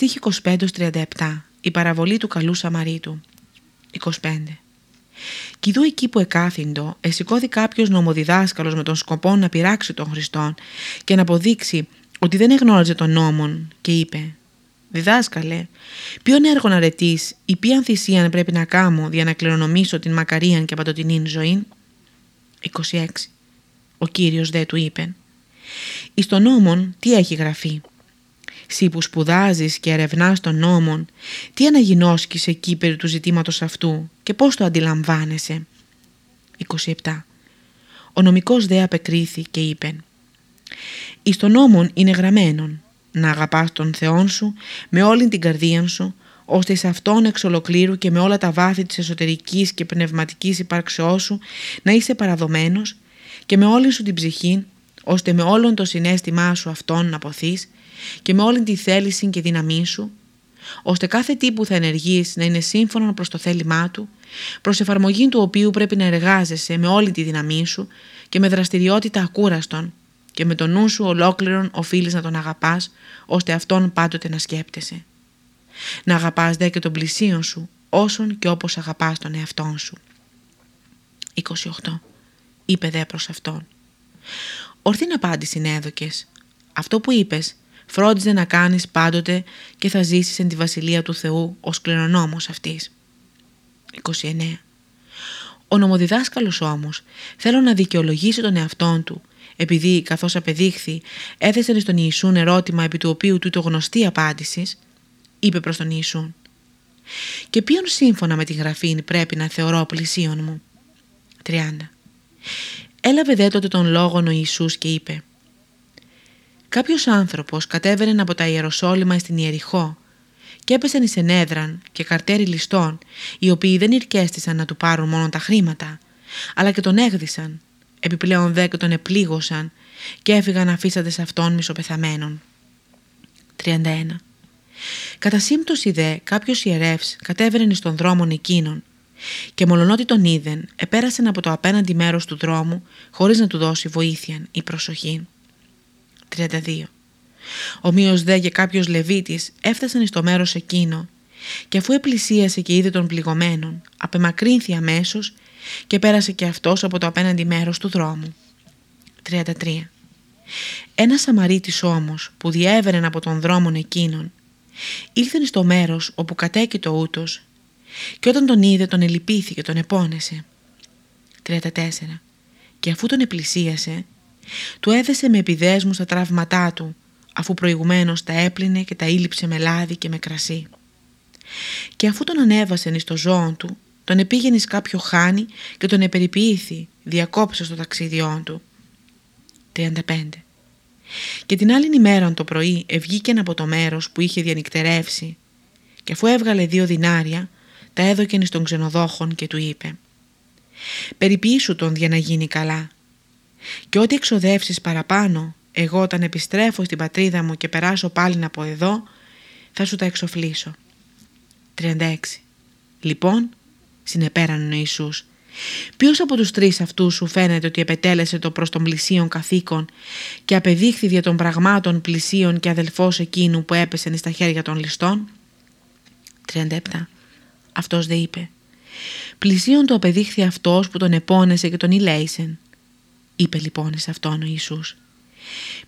Στίχη 25-37 Η παραβολή του καλού Σαμαρίτου 25 Κι δού εκεί που εκάθυντο, εσηκώθη κάποιος νομοδιδάσκαλος με τον σκοπό να πειράξει τον Χριστόν και να αποδείξει ότι δεν εγνώριζε τον νόμον και είπε «Διδάσκαλε, ποιον έργο να ρετείς ή ποιαν θυσίαν πρέπει να κάνω για να κληρονομήσω την μακαρίαν και παντοτινήν ζωή» 26. Ο Κύριος δε του είπε «Εις τον νόμον τι έχει γραφεί» Σύ που σπουδάζεις και ερευνάς τον νόμον, τι αναγινώσκεις εκεί περί του ζητήματος αυτού και πώς το αντιλαμβάνεσαι. 27. Ο νομικός δε απεκρίθη και είπε «Εις τον νόμον είναι γραμμένον, να αγαπάς τον Θεόν σου με όλη την καρδία σου, ώστε σε αυτόν εξ ολοκλήρου και με όλα τα βάθη της εσωτερικής και πνευματικής υπάρξεώς σου να είσαι παραδομένος και με όλη σου την ψυχή, ώστε με όλον το συνέστημά σου αυτόν να ποθείς και με όλη τη θέληση και δύναμή σου, ώστε κάθε τι που θα ενεργείς να είναι σύμφωνο προς το θέλημά του, προς εφαρμογή του οποίου πρέπει να εργάζεσαι με όλη τη δύναμή σου και με δραστηριότητα ακούραστον και με τον νου σου ολόκληρον οφείλεις να τον αγαπάς, ώστε αυτόν πάντοτε να σκέπτεσαι. Να αγαπάς δε και τον πλησίον σου, όσον και όπως αγαπάς τον εαυτόν σου. 28. Είπε δε προς αυτόν. Ορθήν απάντηση έδωκες. Αυτό που είπες φρόντιζε να κάνεις πάντοτε και θα ζήσεις εν τη βασιλεία του Θεού ως κληρονόμος αυτής. 29. Ο νομοδιδάσκαλος όμως θέλω να δικαιολογήσει τον εαυτόν του επειδή καθώς απεδείχθη έθεσε στον Ιησούν ερώτημα επί του οποίου του το γνωστή απάντηση, είπε προς τον Ιησούν «Και ποιον σύμφωνα με τη γραφή πρέπει να θεωρώ πλησίον μου» 30. Έλαβε δε τότε τον λόγο ο Ιησούς και είπε Κάποιος άνθρωπος κατέβαινε από τα Ιεροσόλυμα στην Ιεριχώ και έπεσαν εις ενέδραν και καρτέρι ληστών, οι οποίοι δεν ηρκέστησαν να του πάρουν μόνο τα χρήματα, αλλά και τον έγδισαν, επιπλέον δε και τον επλήγωσαν και έφυγαν αφήσαντες αυτόν μισοπεθαμένων. 31. Κατά σύμπτωση δε κάποιος ιερεύς κατέβαινε στον δρόμο εκείνον και μολονότι τον είδεν επέρασαν από το απέναντι μέρος του δρόμου χωρίς να του δώσει βοήθεια ή προσοχή. 32. Ομοίως δε και κάποιος Λεβίτης έφτασαν στο μέρος εκείνο και αφού επλησίασε και είδε τον πληγωμένον, απεμακρύνθη αμέσως και πέρασε και αυτός από το απέναντι μέρος του δρόμου. 33. Ένας Σαμαρίτης όμως που διέβαινε από τον δρόμο εκείνον ήλθεν στο μέρος όπου κατέκειτο ούτος και όταν τον είδε τον ελυπήθη και τον επώνεσε. 34. Και αφού τον επλησίασε του έδεσε με επιδέσμους τα τραύματά του, αφού προηγουμένως τα έπλυνε και τα ήλυψε με λάδι και με κρασί. Και αφού τον ανέβασεν εις το ζώο του, τον επήγαινε κάποιο χάνι και τον επεριποιήθη, διακόψε στο ταξίδιόν του. 35. Και την άλλη ημέρα το πρωί ευγήκεν από το μέρος που είχε διανυκτερεύσει και αφού έβγαλε δύο δινάρια, τα έδωκεν στον ξενοδόχον και του είπε «Περιποιήσου τον για να γίνει καλά και ό,τι εξοδεύσεις παραπάνω, εγώ όταν επιστρέφω στην πατρίδα μου και περάσω πάλι από εδώ, θα σου τα εξοφλήσω. 36. Λοιπόν, συνεπέρανε ο Ιησούς, ποιος από τους τρεις αυτούς σου φαίνεται ότι επετέλεσε το προς των πλησίων καθήκον και απεδείχθη δια των πραγμάτων πλησίων και αδελφός εκείνου που έπεσε στα χέρια των ληστών; 37. Αυτός δε είπε «Πλησίον του απεδείχθη αυτός που τον επώνεσε και τον ηλέησεν είπε λοιπόν σε αυτόν ο Ιησούς.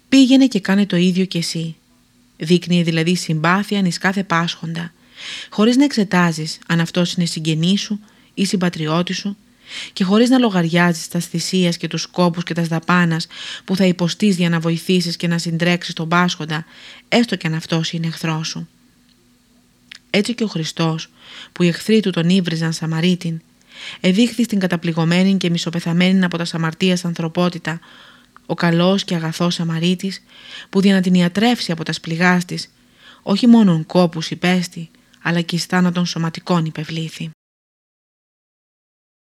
Πήγαινε και κάνε το ίδιο κι εσύ. Δείχνει δηλαδή συμπάθεια εις κάθε πάσχοντα, χωρίς να εξετάζεις αν αυτός είναι συγγενής σου ή συμπατριώτης σου και χωρίς να λογαριάζεις τα θυσίας και τους σκόπους και τα δαπάνας που θα υποστείς για να βοηθήσεις και να συντρέξεις τον πάσχοντα, έστω και αν αυτός είναι εχθρός σου. Έτσι και ο Χριστός, που οι εχθροί του τον ύβριζαν Σαμαρίτην, εδείχθη στην καταπληγωμένη και μισοπεθαμένη από τα σαμαρτίας ανθρωπότητα ο καλός και αγαθός Σαμαρίτης που για να την ιατρεύσει από τα σπληγάς της όχι μόνον κόπους υπέστη αλλά και εις θάνατον σωματικών υπευλήθη.